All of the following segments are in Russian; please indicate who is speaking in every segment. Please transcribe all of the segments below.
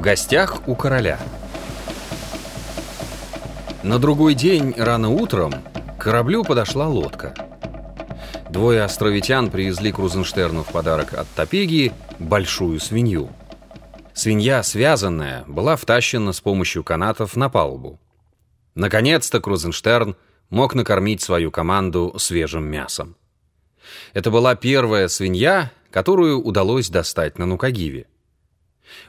Speaker 1: В гостях у короля. На другой день рано утром к кораблю подошла лодка. Двое островитян привезли Крузенштерну в подарок от Топеги большую свинью. Свинья, связанная, была втащена с помощью канатов на палубу. Наконец-то Крузенштерн мог накормить свою команду свежим мясом. Это была первая свинья, которую удалось достать на Нукагиве.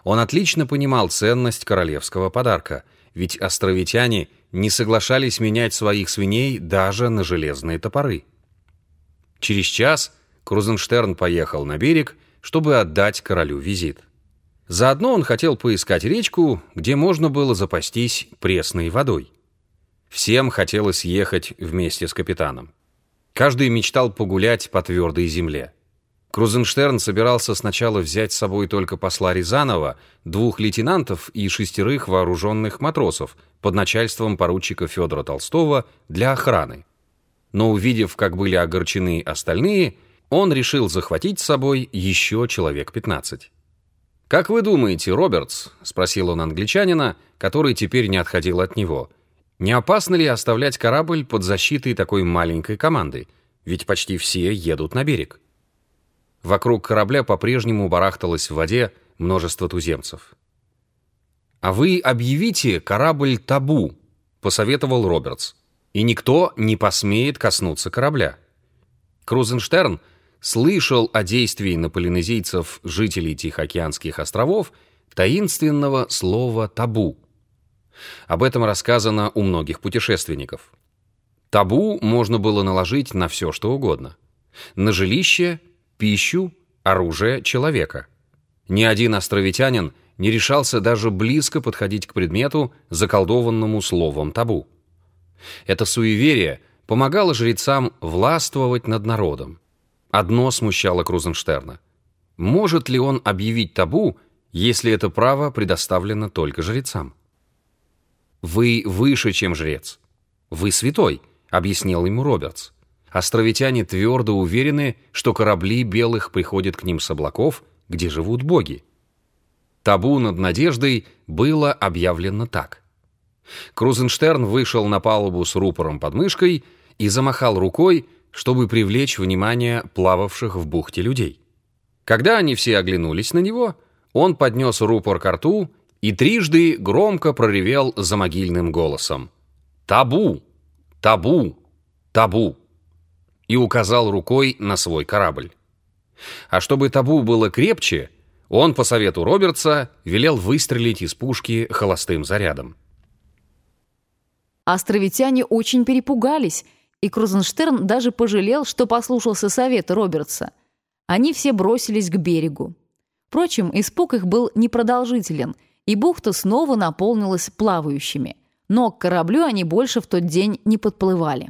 Speaker 1: Он отлично понимал ценность королевского подарка, ведь островитяне не соглашались менять своих свиней даже на железные топоры. Через час Крузенштерн поехал на берег, чтобы отдать королю визит. Заодно он хотел поискать речку, где можно было запастись пресной водой. Всем хотелось ехать вместе с капитаном. Каждый мечтал погулять по твердой земле. Крузенштерн собирался сначала взять с собой только посла Рязанова, двух лейтенантов и шестерых вооруженных матросов под начальством поручика Федора Толстого для охраны. Но увидев, как были огорчены остальные, он решил захватить с собой еще человек 15. «Как вы думаете, Робертс?» — спросил он англичанина, который теперь не отходил от него. «Не опасно ли оставлять корабль под защитой такой маленькой команды? Ведь почти все едут на берег». Вокруг корабля по-прежнему барахталось в воде множество туземцев. «А вы объявите корабль табу», — посоветовал Робертс. «И никто не посмеет коснуться корабля». Крузенштерн слышал о действии на полинезийцев, жителей Тихоокеанских островов, таинственного слова «табу». Об этом рассказано у многих путешественников. Табу можно было наложить на все, что угодно. На жилище — пищу, оружие человека. Ни один островитянин не решался даже близко подходить к предмету, заколдованному словом табу. Это суеверие помогало жрецам властвовать над народом. Одно смущало Крузенштерна. Может ли он объявить табу, если это право предоставлено только жрецам? «Вы выше, чем жрец. Вы святой», — объяснил ему Робертс. Островитяне твердо уверены, что корабли белых приходят к ним с облаков, где живут боги. Табу над надеждой было объявлено так. Крузенштерн вышел на палубу с рупором под мышкой и замахал рукой, чтобы привлечь внимание плававших в бухте людей. Когда они все оглянулись на него, он поднес рупор к рту и трижды громко проревел за могильным голосом. «Табу! Табу! Табу!» И указал рукой на свой корабль. А чтобы табу было крепче, он, по совету Робертса, велел выстрелить из пушки холостым зарядом.
Speaker 2: Островитяне очень перепугались, и Крузенштерн даже пожалел, что послушался совета Робертса. Они все бросились к берегу. Впрочем, испуг их был непродолжителен, и бухта снова наполнилась плавающими. Но к кораблю они больше в тот день не подплывали.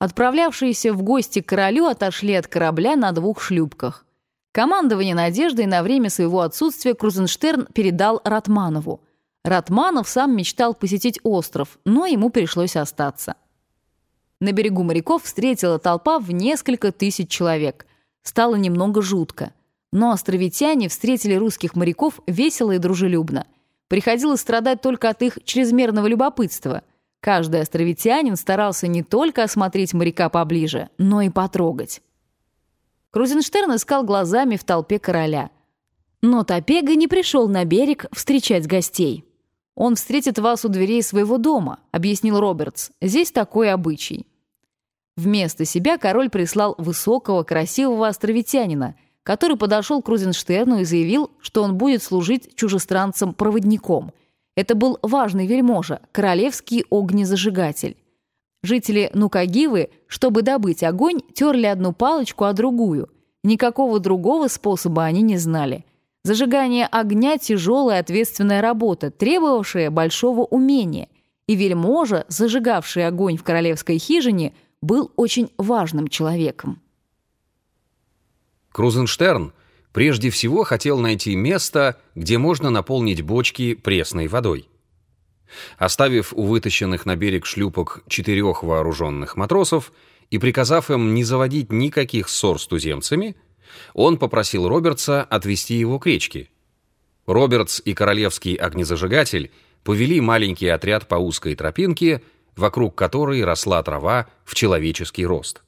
Speaker 2: Отправлявшиеся в гости к королю отошли от корабля на двух шлюпках. Командование «Надеждой» на время своего отсутствия Крузенштерн передал Ратманову. Ратманов сам мечтал посетить остров, но ему пришлось остаться. На берегу моряков встретила толпа в несколько тысяч человек. Стало немного жутко. Но островитяне встретили русских моряков весело и дружелюбно. Приходилось страдать только от их чрезмерного любопытства – Каждый островитянин старался не только осмотреть моряка поближе, но и потрогать. Крузенштерн искал глазами в толпе короля. Но Топега не пришел на берег встречать гостей. «Он встретит вас у дверей своего дома», — объяснил Робертс. «Здесь такой обычай». Вместо себя король прислал высокого, красивого островитянина, который подошел к Крузенштерну и заявил, что он будет служить чужестранцам проводником — это был важный вельможа, королевский огнезажигатель. Жители Нукагивы, чтобы добыть огонь, терли одну палочку о другую. Никакого другого способа они не знали. Зажигание огня – тяжелая ответственная работа, требовавшая большого умения. И вельможа, зажигавший огонь в королевской хижине, был очень важным человеком.
Speaker 1: Крузенштерн прежде всего хотел найти место, где можно наполнить бочки пресной водой. Оставив у вытащенных на берег шлюпок четырех вооруженных матросов и приказав им не заводить никаких ссор с туземцами, он попросил Робертса отвезти его к речке. Робертс и королевский огнезажигатель повели маленький отряд по узкой тропинке, вокруг которой росла трава в человеческий рост.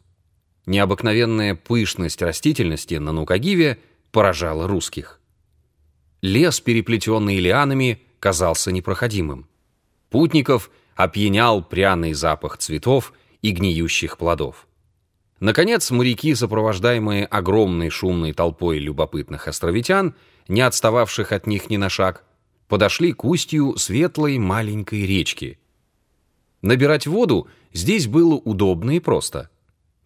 Speaker 1: Необыкновенная пышность растительности на Нукагиве поражала русских. Лес, переплетенный лианами, казался непроходимым. Путников опьянял пряный запах цветов и гниющих плодов. Наконец, моряки, сопровождаемые огромной шумной толпой любопытных островитян, не отстававших от них ни на шаг, подошли к устью светлой маленькой речки. Набирать воду здесь было удобно и просто.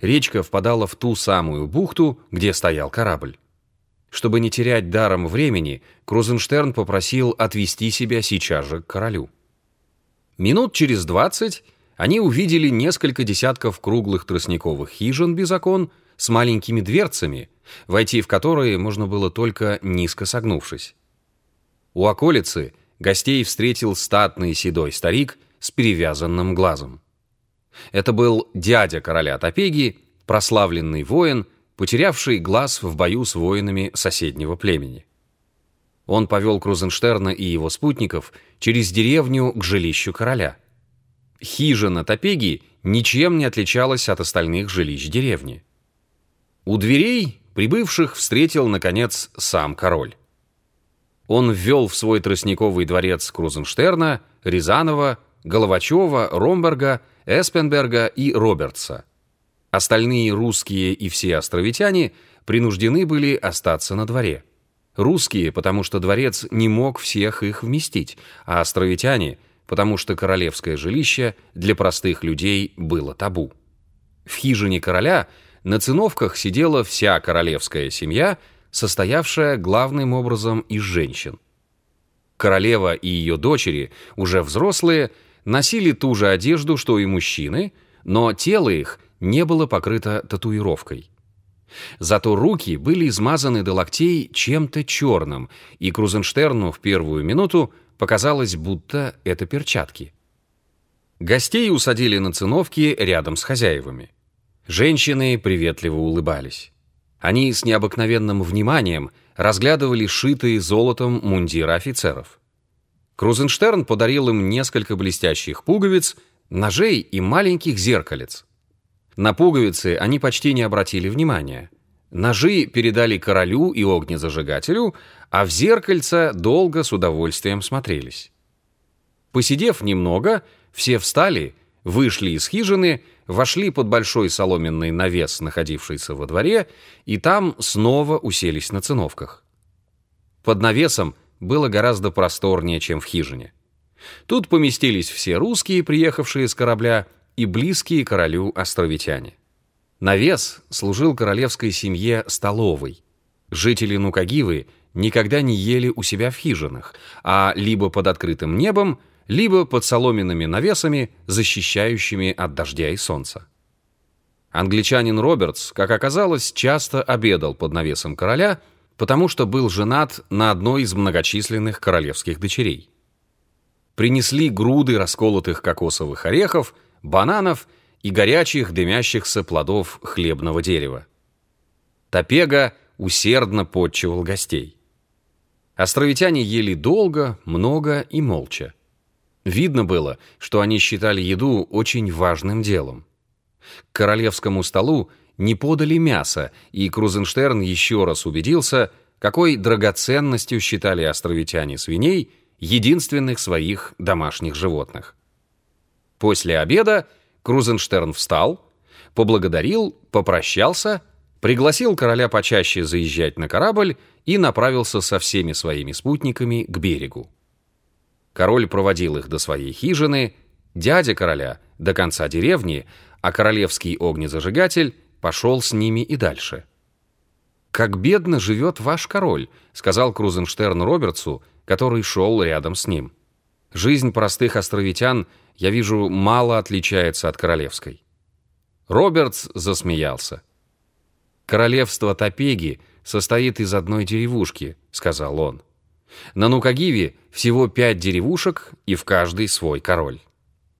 Speaker 1: Речка впадала в ту самую бухту, где стоял корабль. Чтобы не терять даром времени, Крузенштерн попросил отвести себя сейчас же к королю. Минут через двадцать они увидели несколько десятков круглых тростниковых хижин без окон с маленькими дверцами, войти в которые можно было только низко согнувшись. У околицы гостей встретил статный седой старик с перевязанным глазом. Это был дядя короля Топеги, прославленный воин, потерявший глаз в бою с воинами соседнего племени. Он повел Крузенштерна и его спутников через деревню к жилищу короля. Хижина Топеги ничем не отличалась от остальных жилищ деревни. У дверей прибывших встретил, наконец, сам король. Он ввел в свой тростниковый дворец Крузенштерна, Рязанова, Головачева, Ромберга, Эспенберга и Робертса. Остальные русские и все островитяне принуждены были остаться на дворе. Русские, потому что дворец не мог всех их вместить, а островитяне, потому что королевское жилище для простых людей было табу. В хижине короля на циновках сидела вся королевская семья, состоявшая главным образом из женщин. Королева и ее дочери, уже взрослые, носили ту же одежду, что и мужчины, но тело их не было покрыто татуировкой. Зато руки были измазаны до локтей чем-то черным, и Крузенштерну в первую минуту показалось, будто это перчатки. Гостей усадили на циновки рядом с хозяевами. Женщины приветливо улыбались. Они с необыкновенным вниманием разглядывали шитые золотом мундиры офицеров. Крузенштерн подарил им несколько блестящих пуговиц, ножей и маленьких зеркалец. На пуговицы они почти не обратили внимания. Ножи передали королю и огнезажигателю, а в зеркальце долго с удовольствием смотрелись. Посидев немного, все встали, вышли из хижины, вошли под большой соломенный навес, находившийся во дворе, и там снова уселись на циновках. Под навесом было гораздо просторнее, чем в хижине. Тут поместились все русские, приехавшие с корабля, и близкие королю островитяне. Навес служил королевской семье столовой. Жители Нукагивы никогда не ели у себя в хижинах, а либо под открытым небом, либо под соломенными навесами, защищающими от дождя и солнца. Англичанин Робертс, как оказалось, часто обедал под навесом короля, потому что был женат на одной из многочисленных королевских дочерей. Принесли груды расколотых кокосовых орехов – бананов и горячих дымящихся плодов хлебного дерева. Топега усердно подчивал гостей. Островитяне ели долго, много и молча. Видно было, что они считали еду очень важным делом. К королевскому столу не подали мясо, и Крузенштерн еще раз убедился, какой драгоценностью считали островитяне свиней, единственных своих домашних животных. После обеда Крузенштерн встал, поблагодарил, попрощался, пригласил короля почаще заезжать на корабль и направился со всеми своими спутниками к берегу. Король проводил их до своей хижины, дядя короля — до конца деревни, а королевский огнезажигатель пошел с ними и дальше. «Как бедно живет ваш король», — сказал Крузенштерн Робертсу, который шел рядом с ним. «Жизнь простых островитян — я вижу, мало отличается от королевской». Робертс засмеялся. «Королевство Топеги состоит из одной деревушки», — сказал он. «На Нукагиве всего пять деревушек, и в каждой свой король».